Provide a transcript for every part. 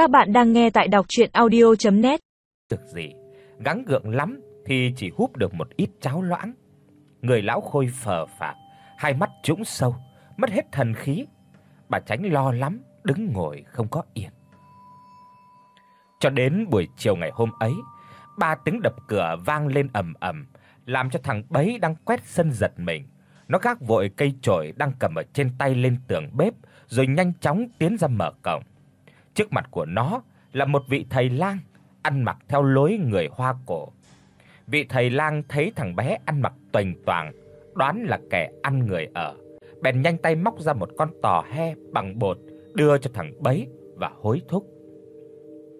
Các bạn đang nghe tại đọc audio net Được gì, gắng gượng lắm thì chỉ húp được một ít cháo loãng. Người lão khôi phờ phạc, hai mắt trũng sâu, mất hết thần khí. Bà tránh lo lắm, đứng ngồi không có yên. Cho đến buổi chiều ngày hôm ấy, ba tiếng đập cửa vang lên ầm ầm, làm cho thằng bấy đang quét sân giật mình. Nó gác vội cây chổi đang cầm ở trên tay lên tường bếp, rồi nhanh chóng tiến ra mở cổng. Trước mặt của nó là một vị thầy lang ăn mặc theo lối người Hoa cổ. Vị thầy lang thấy thằng bé ăn mặc toành toàng, đoán là kẻ ăn người ở, bèn nhanh tay móc ra một con tò he bằng bột đưa cho thằng bấy và hối thúc.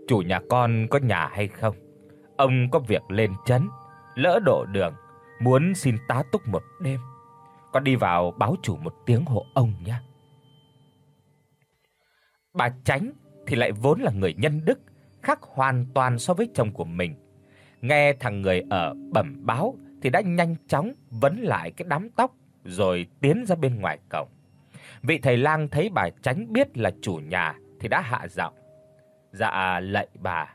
"Chủ nhà con có nhà hay không? Ông có việc lên trấn, lỡ độ đường, muốn xin tá túc một đêm. Con đi vào báo chủ một tiếng hộ ông nhé." Bà Tránh thì lại vốn là người nhân đức, khác hoàn toàn so với chồng của mình. Nghe thằng người ở bẩm báo thì đã nhanh chóng vấn lại cái đám tóc rồi tiến ra bên ngoài cổng. Vị thầy lang thấy bà Tránh biết là chủ nhà thì đã hạ giọng. Dạ lạy bà,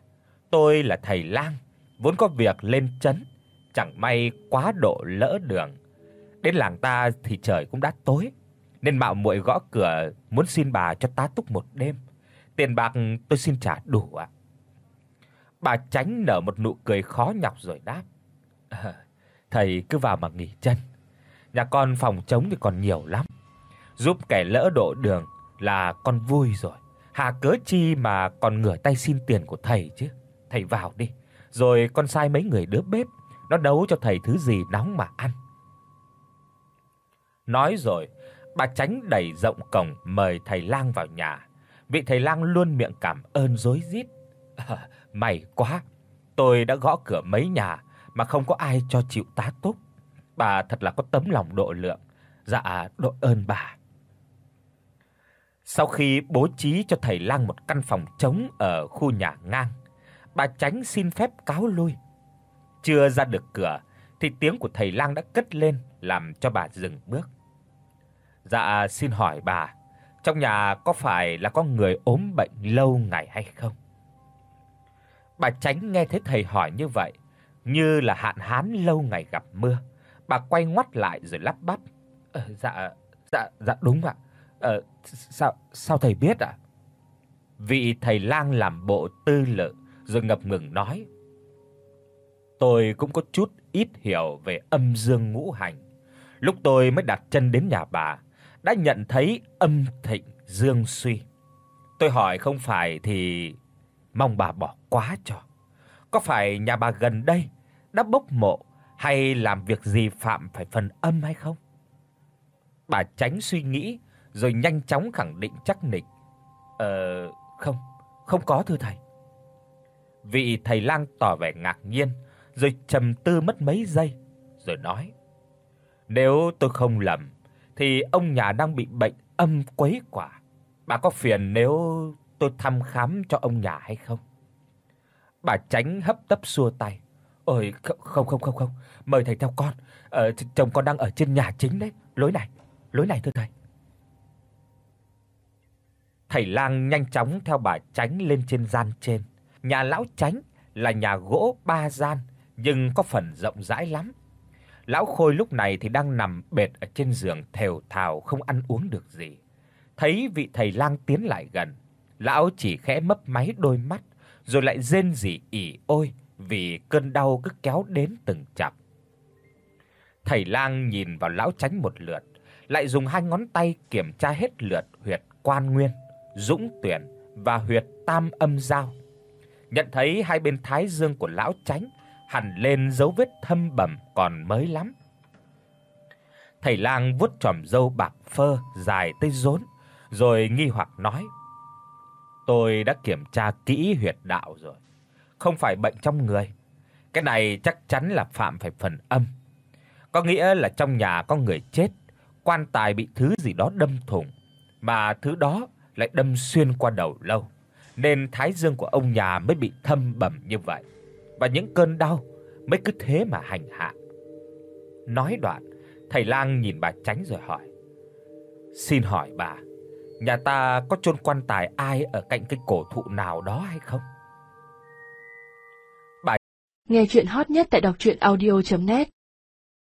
tôi là thầy lang, vốn có việc lên trấn, chẳng may quá độ lỡ đường. Đến làng ta thì trời cũng đã tối, nên mạo muội gõ cửa muốn xin bà cho tá túc một đêm. Tiền bạc tôi xin trả đủ ạ." Bà Tránh nở một nụ cười khó nhọc rồi đáp: à, "Thầy cứ vào mà nghỉ chân. Nhà con phòng trống thì còn nhiều lắm. Giúp kẻ lỡ độ đường là con vui rồi. Hà cớ chi mà còn ngửa tay xin tiền của thầy chứ. Thầy vào đi, rồi con sai mấy người đứa bếp nó nấu cho thầy thứ gì nóng mà ăn." Nói rồi, bà Tránh đẩy rộng cổng mời thầy lang vào nhà. Vị thầy lang luôn miệng cảm ơn rối rít. À, may quá, tôi đã gõ cửa mấy nhà mà không có ai cho chịu tá túc. Bà thật là có tấm lòng độ lượng. Dạ, đội ơn bà. Sau khi bố trí cho thầy lang một căn phòng trống ở khu nhà ngang, bà tránh xin phép cáo lui. Chưa ra được cửa thì tiếng của thầy lang đã cất lên làm cho bà dừng bước. Dạ xin hỏi bà, trong nhà có phải là có người ốm bệnh lâu ngày hay không? Bà Tránh nghe thấy thầy hỏi như vậy, như là hạn hán lâu ngày gặp mưa. Bà quay ngoắt lại rồi lắp bắp. Ờ, dạ dạ dạ đúng ạ. Ờ sao sao thầy biết ạ? Vị thầy lang làm bộ tư lự rồi ngập ngừng nói: Tôi cũng có chút ít hiểu về âm dương ngũ hành. Lúc tôi mới đặt chân đến nhà bà, đã nhận thấy âm thịnh dương suy. Tôi hỏi không phải thì mong bà bỏ quá cho. Có phải nhà bà gần đây đã bốc mộ hay làm việc gì phạm phải phần âm hay không? Bà tránh suy nghĩ rồi nhanh chóng khẳng định chắc nịch. Ờ không, không có thưa thầy. Vị thầy lang tỏ vẻ ngạc nhiên rồi trầm tư mất mấy giây rồi nói: "Nếu tôi không lầm thì ông nhà đang bị bệnh âm quấy quả. Bà có phiền nếu tôi thăm khám cho ông nhà hay không?" Bà tránh hấp tấp xua tay. "Ôi không không không không, mời thầy theo con. Ờ chồng con đang ở trên nhà chính đấy, lối này, lối này thưa thầy." Thầy lang nhanh chóng theo bà tránh lên trên gian trên. Nhà lão tránh là nhà gỗ ba gian nhưng có phần rộng rãi lắm. Lão Khôi lúc này thì đang nằm bệt ở trên giường thều thào không ăn uống được gì. Thấy vị thầy lang tiến lại gần, lão chỉ khẽ mấp máy đôi mắt rồi lại rên rỉ ỉ ôi vì cơn đau cứ kéo đến từng chập. Thầy lang nhìn vào lão tránh một lượt, lại dùng hai ngón tay kiểm tra hết lượt huyệt quan nguyên, dũng tuyển và huyệt tam âm giao. Nhận thấy hai bên thái dương của lão tránh hằn lên dấu vết thâm bầm còn mới lắm. Thầy lang vuốt chòm râu bạc phơ dài tới rốn, rồi nghi hoặc nói: "Tôi đã kiểm tra kỹ huyệt đạo rồi, không phải bệnh trong người. Cái này chắc chắn là phạm phải phần âm. Có nghĩa là trong nhà có người chết, quan tài bị thứ gì đó đâm thủng, mà thứ đó lại đâm xuyên qua đầu lâu, nên thái dương của ông nhà mới bị thâm bầm như vậy." và những cơn đau mới cứ thế mà hành hạ. Nói đoạn, thầy lang nhìn bà tránh rồi hỏi: "Xin hỏi bà, nhà ta có chôn quan tài ai ở cạnh cái cổ thụ nào đó hay không?" Bà Nghe truyện hot nhất tại đọc audio net